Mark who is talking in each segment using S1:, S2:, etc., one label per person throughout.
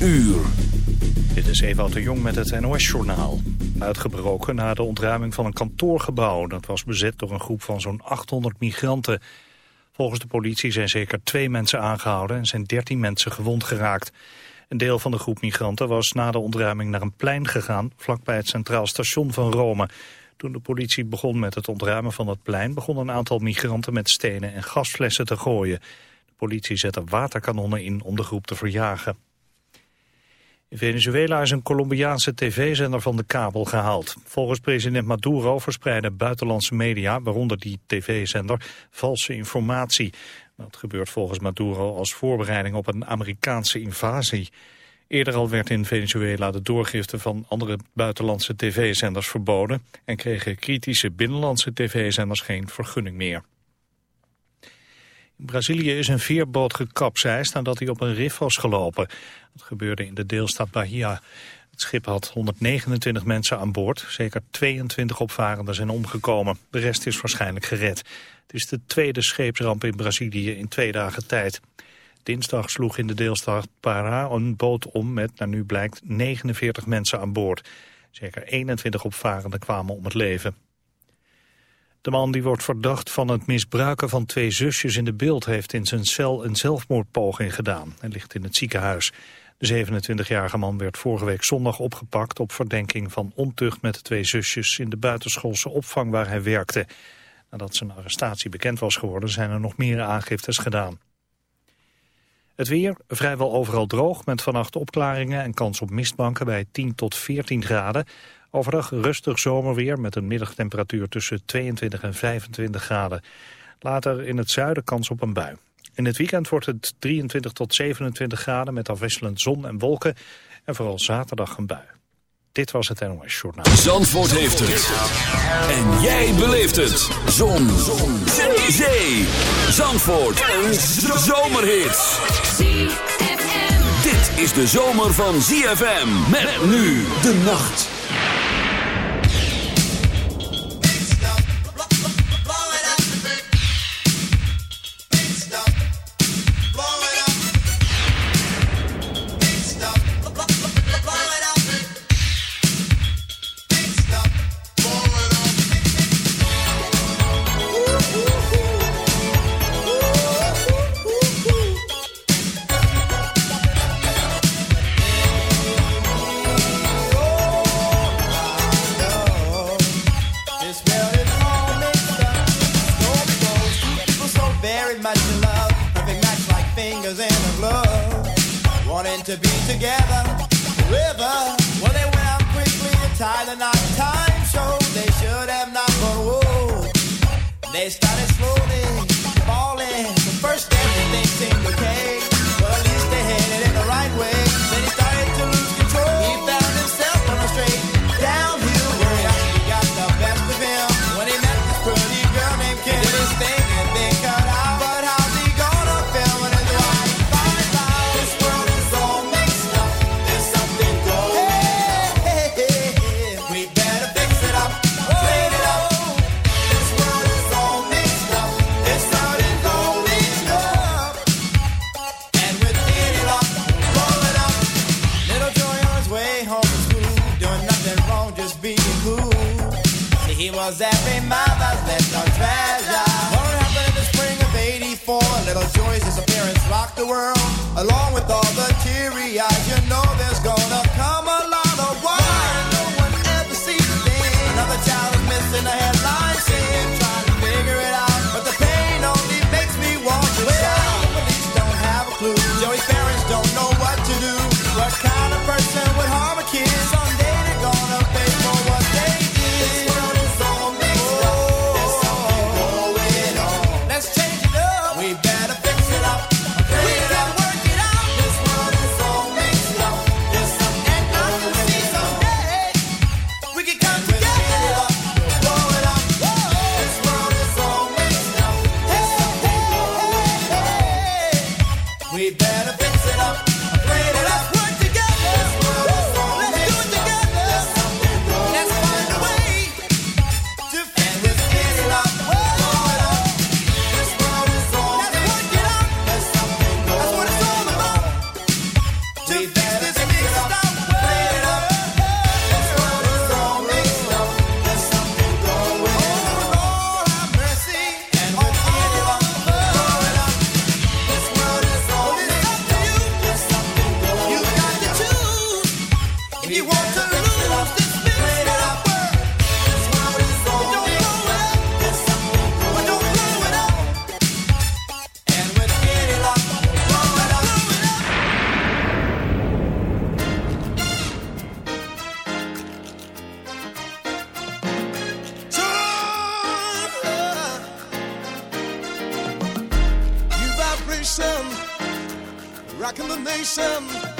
S1: uur.
S2: Dit is Ewout de Jong met het NOS-journaal. Uitgebroken na de ontruiming van een kantoorgebouw. Dat was bezet door een groep van zo'n 800 migranten. Volgens de politie zijn zeker twee mensen aangehouden... en zijn 13 mensen gewond geraakt. Een deel van de groep migranten was na de ontruiming naar een plein gegaan... vlakbij het Centraal Station van Rome. Toen de politie begon met het ontruimen van het plein... begon een aantal migranten met stenen en gasflessen te gooien. De politie zette waterkanonnen in om de groep te verjagen. In Venezuela is een Colombiaanse tv-zender van de kabel gehaald. Volgens president Maduro verspreiden buitenlandse media, waaronder die tv-zender, valse informatie. Dat gebeurt volgens Maduro als voorbereiding op een Amerikaanse invasie. Eerder al werd in Venezuela de doorgifte van andere buitenlandse tv-zenders verboden... en kregen kritische binnenlandse tv-zenders geen vergunning meer. Brazilië is een veerboot gekapseist nadat hij op een rif was gelopen. Dat gebeurde in de deelstaat Bahia. Het schip had 129 mensen aan boord. Zeker 22 opvarenden zijn omgekomen. De rest is waarschijnlijk gered. Het is de tweede scheepsramp in Brazilië in twee dagen tijd. Dinsdag sloeg in de deelstaat Pará een boot om met, naar nu blijkt, 49 mensen aan boord. Zeker 21 opvarenden kwamen om het leven. De man die wordt verdacht van het misbruiken van twee zusjes in de beeld... heeft in zijn cel een zelfmoordpoging gedaan. Hij ligt in het ziekenhuis. De 27-jarige man werd vorige week zondag opgepakt... op verdenking van ontucht met de twee zusjes... in de buitenschoolse opvang waar hij werkte. Nadat zijn arrestatie bekend was geworden... zijn er nog meer aangiftes gedaan. Het weer vrijwel overal droog met vannacht opklaringen en kans op mistbanken bij 10 tot 14 graden. Overdag rustig zomerweer met een middagtemperatuur tussen 22 en 25 graden. Later in het zuiden kans op een bui. In het weekend wordt het 23 tot 27 graden met afwisselend zon en wolken. En vooral zaterdag een bui. Dit was het NOS Journaal.
S1: Zandvoort heeft het. En jij beleeft het. Zon. zon. Zee. Zee. Zandvoort. Een zomerhit. Dit is de zomer van ZFM. Met nu de nacht.
S3: Was every mother's little treasure. What happened in the spring of 84? Little Joy's disappearance rocked the world. Along with all the teary eyes, you know there's rocking the nation.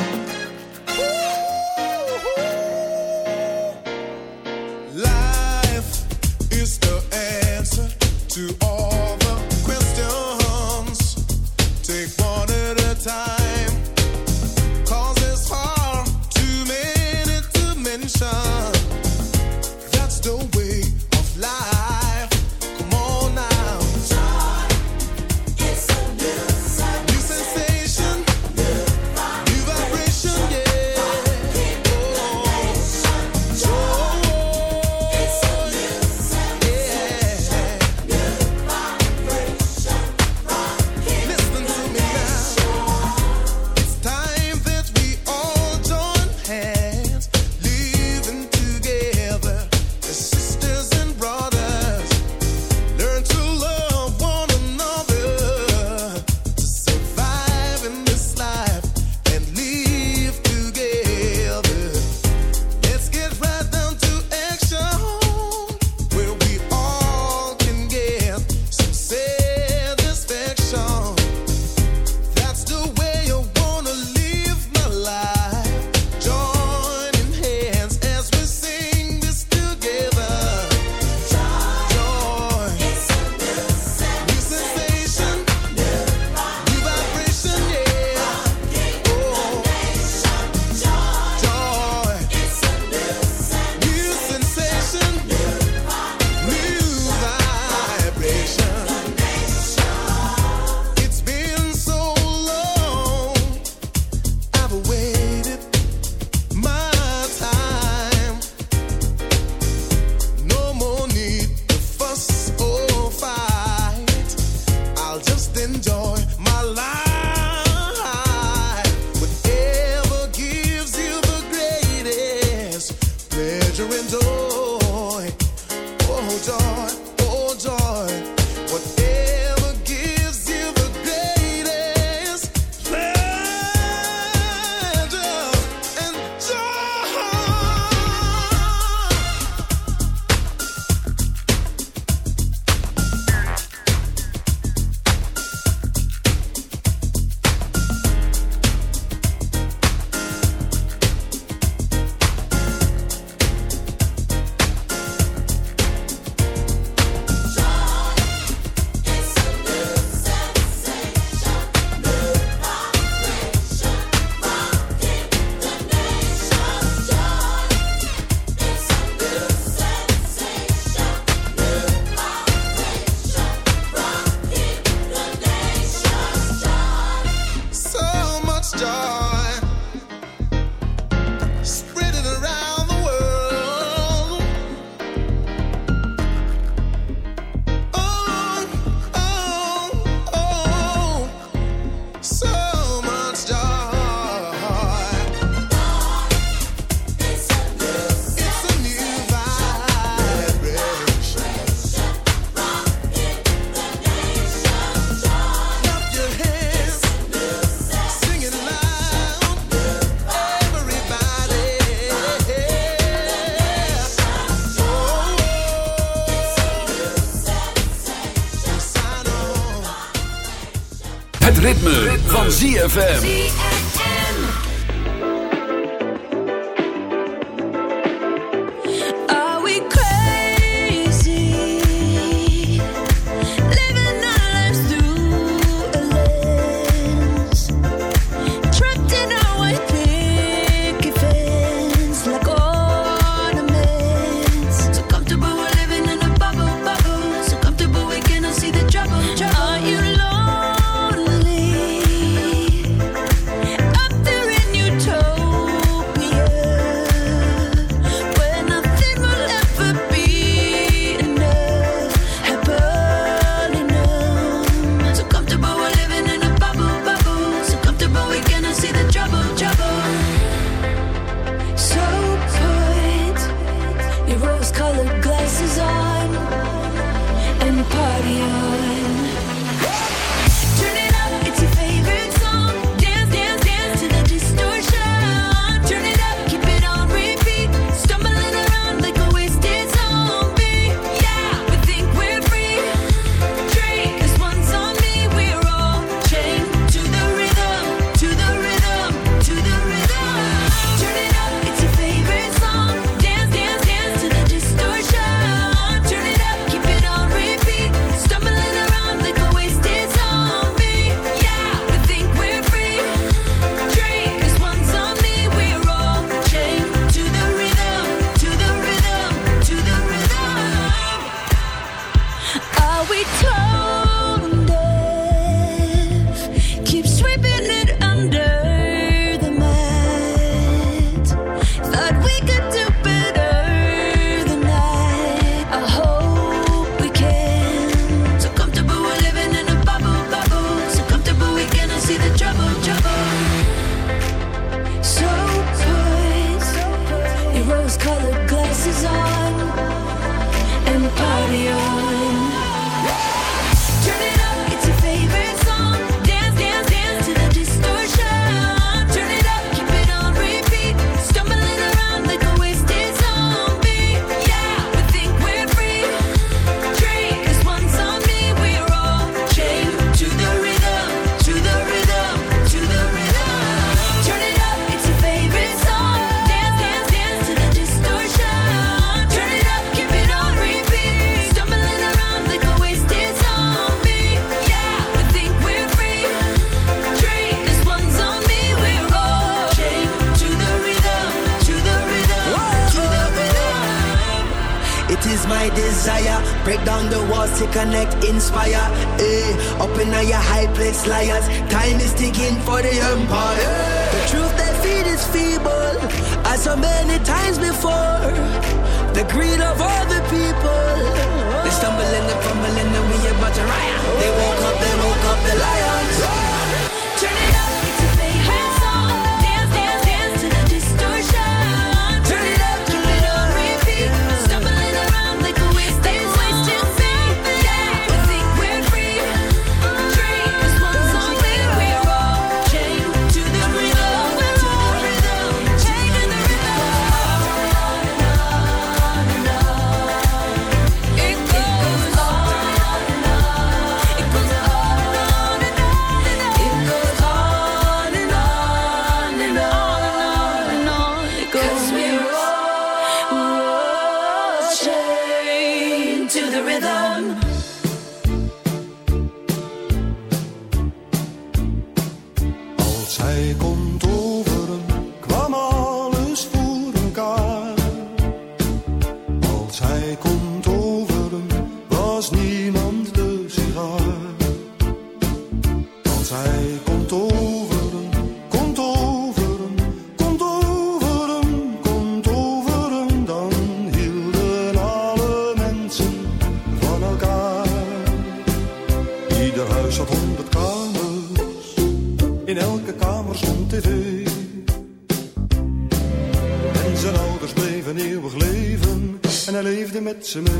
S3: Het ritme, van
S4: ZFM.
S5: to me.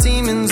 S6: Shelter,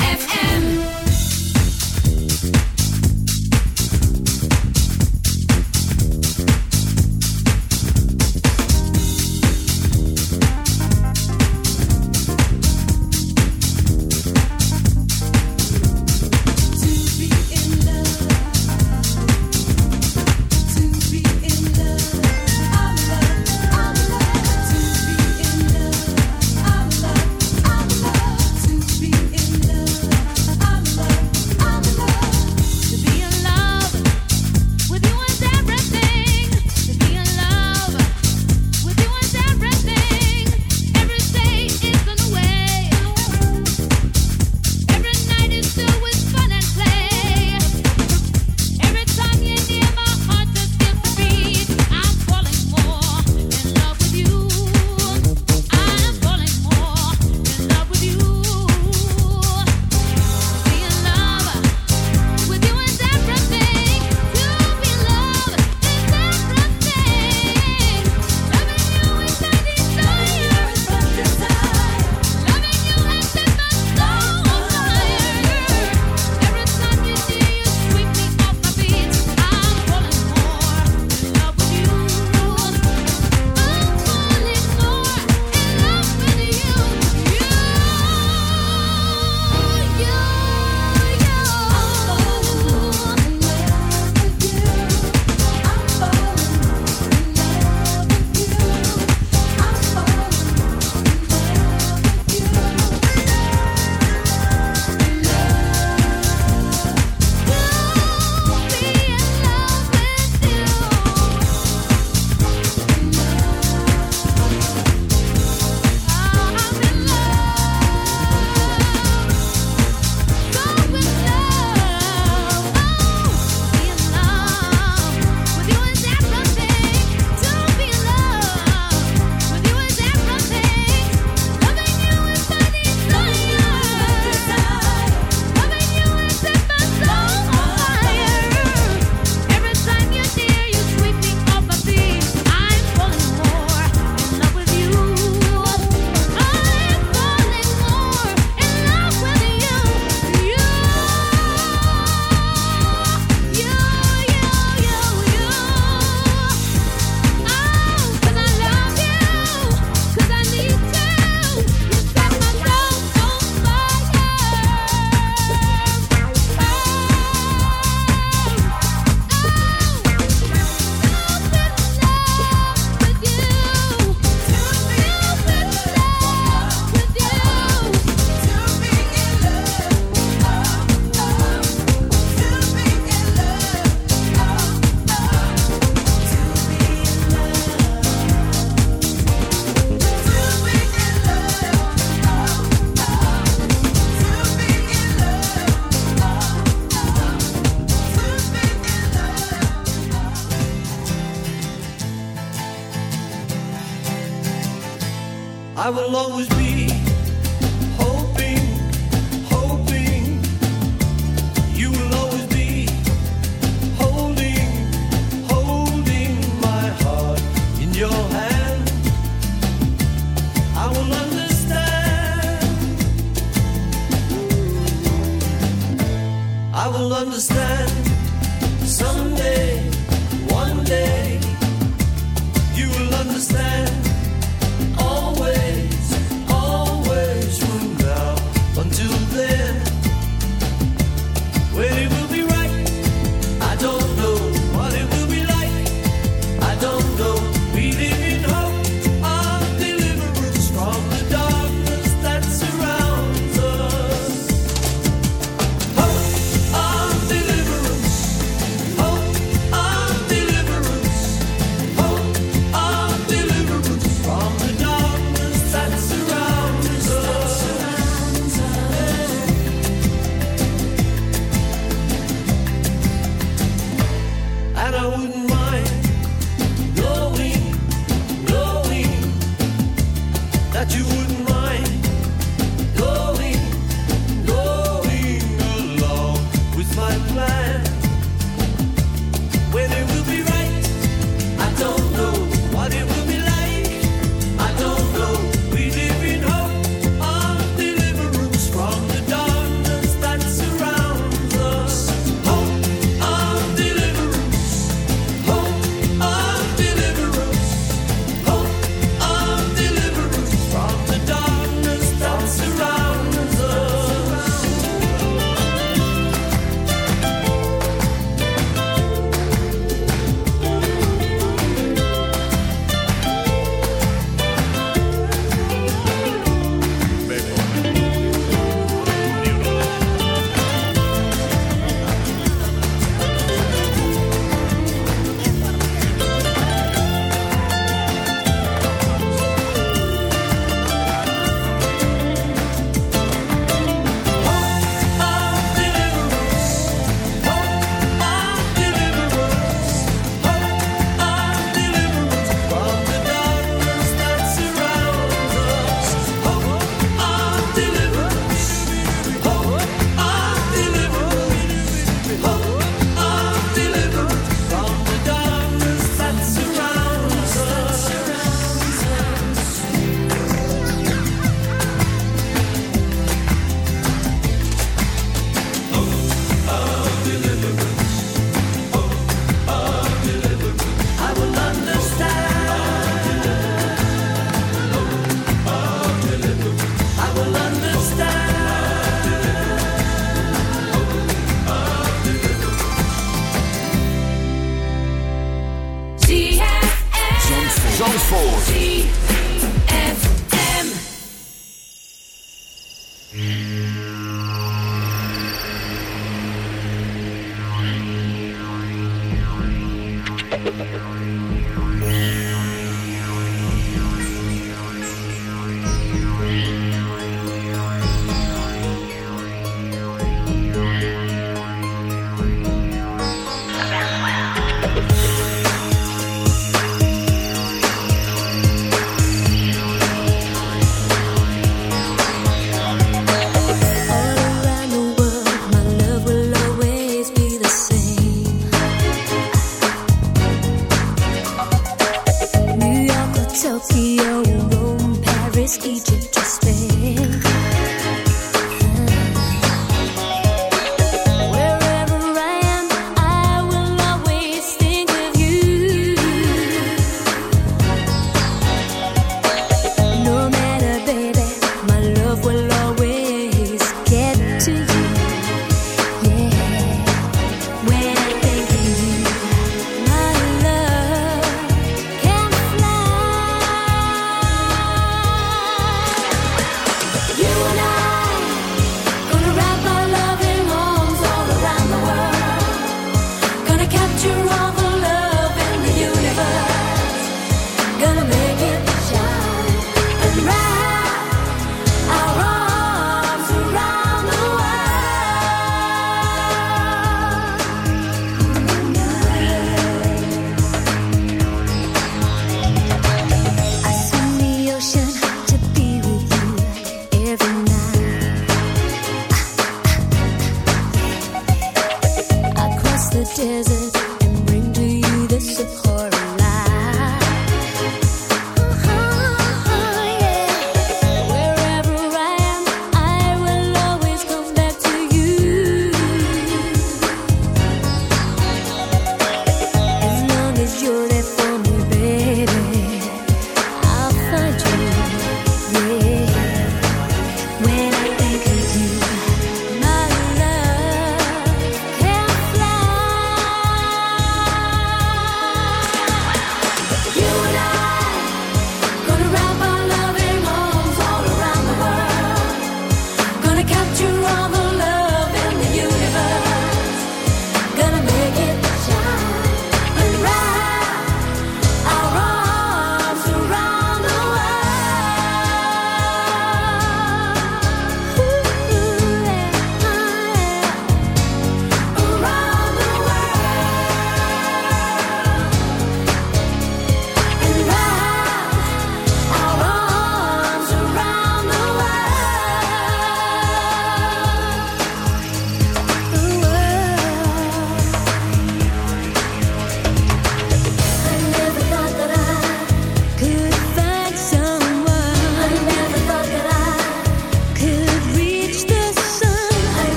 S7: I
S8: wouldn't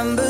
S8: remember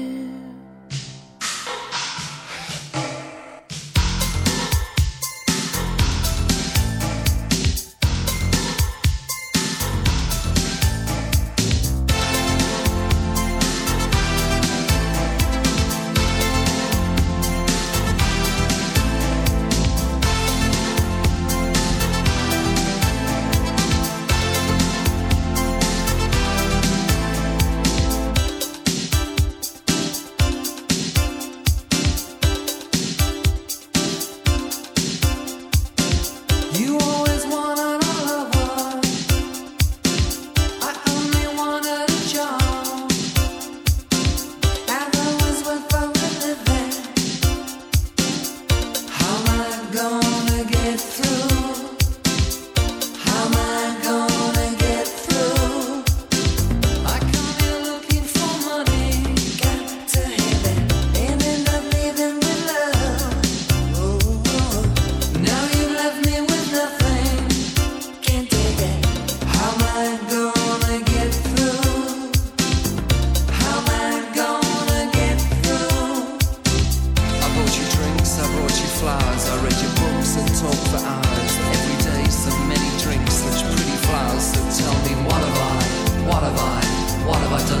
S4: what